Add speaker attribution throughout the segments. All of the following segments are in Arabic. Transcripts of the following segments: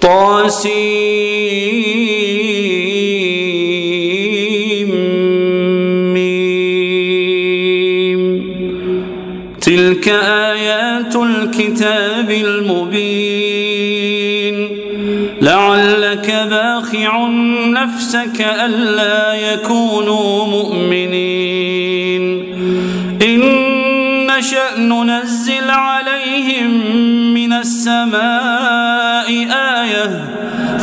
Speaker 1: طاسيم تلك آيات الكتاب المبين. لعلك باخع نفسك ألا يكونوا مؤمنين. إن نشأ ننزل عليهم من السماء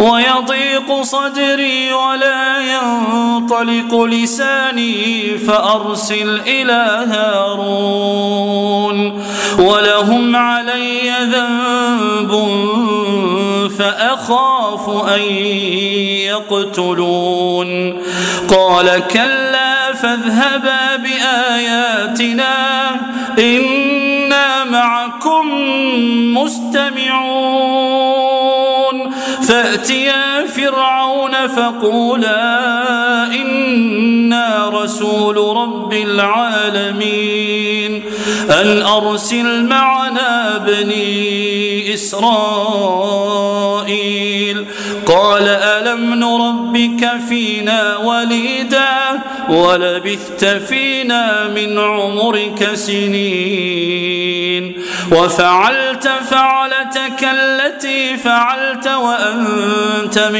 Speaker 1: ويضيق صدري ولا ينطلق لساني فأرسل إلى هارون ولهم علي ذنب فأخاف أن يقتلون قال كلا فاذهبا بآياتنا إنا معكم مستمعون فأتيا فرعون فقولا إنا رسول رب العالمين أن أرسل معنا بني إسرائيل قال ألم نربك فينا وليدا ولبثت فينا من عمرك سنين وفعلت فعلتك التي فعلت وأنت من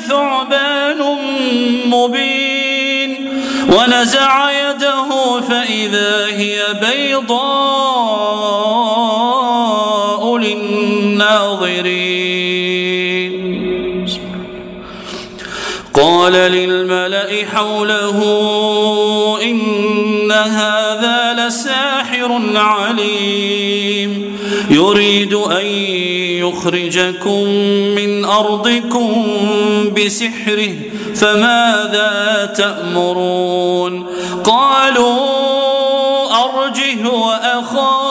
Speaker 1: مبين. ونزع يده فإذا هي بيضاء للناظرين. قال للملأ حوله إن هذا لساحر عليم. يريد أن يخرجكم من أرضكم بسحره فماذا تأمرون؟ قالوا أرجه وأخاه.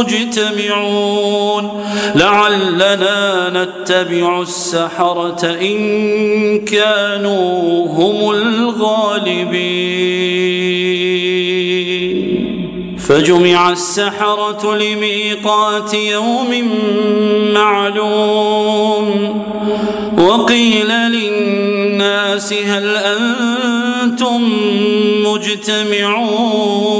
Speaker 1: مجتمعون. لعلنا نتبع السحرة إن كانوا هم الغالبين. فجمع السحرة لميقات يوم معلوم. وقيل للناس هل أنتم مجتمعون؟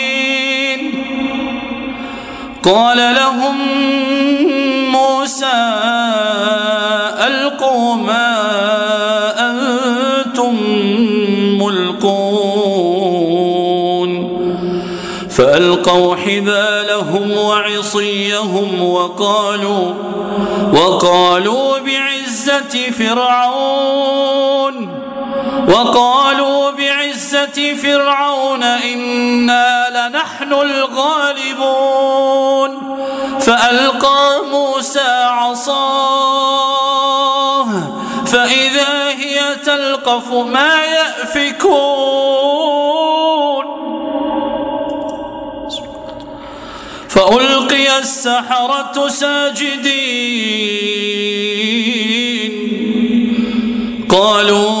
Speaker 1: قال لهم موسى ألقوا ما أنتم ملقون. فألقوا حبالهم وعصيهم وقالوا وقالوا بعزة فرعون. وقالوا بعزة فرعون إنا لنحن الغالبون فألقى موسى عصاه فإذا هي تلقف ما يأفكون فألقي السحرة ساجدين قالوا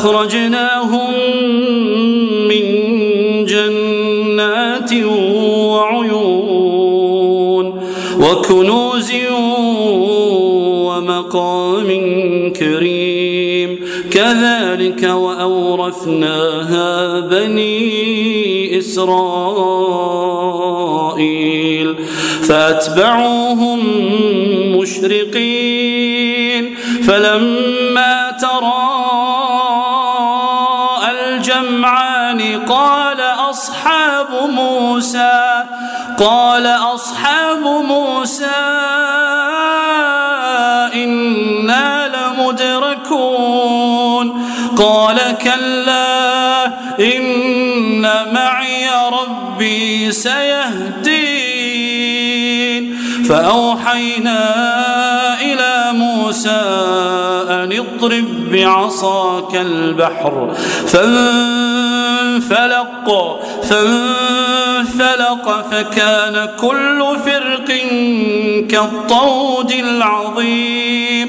Speaker 1: فأخرجناهم من جنات وعيون وكنوز ومقام كريم. كذلك وأورثناها بني إسرائيل. فأتبعوهم مشرقين. فلما كلا إن معي ربي سيهدين. فأوحينا إلى موسى أن اضرب بعصاك البحر فانفلق فانفلق فكان كل فرق كالطود العظيم.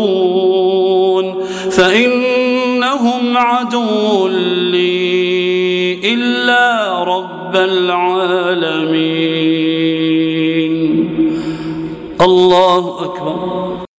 Speaker 1: رب العالمين. الله أكبر.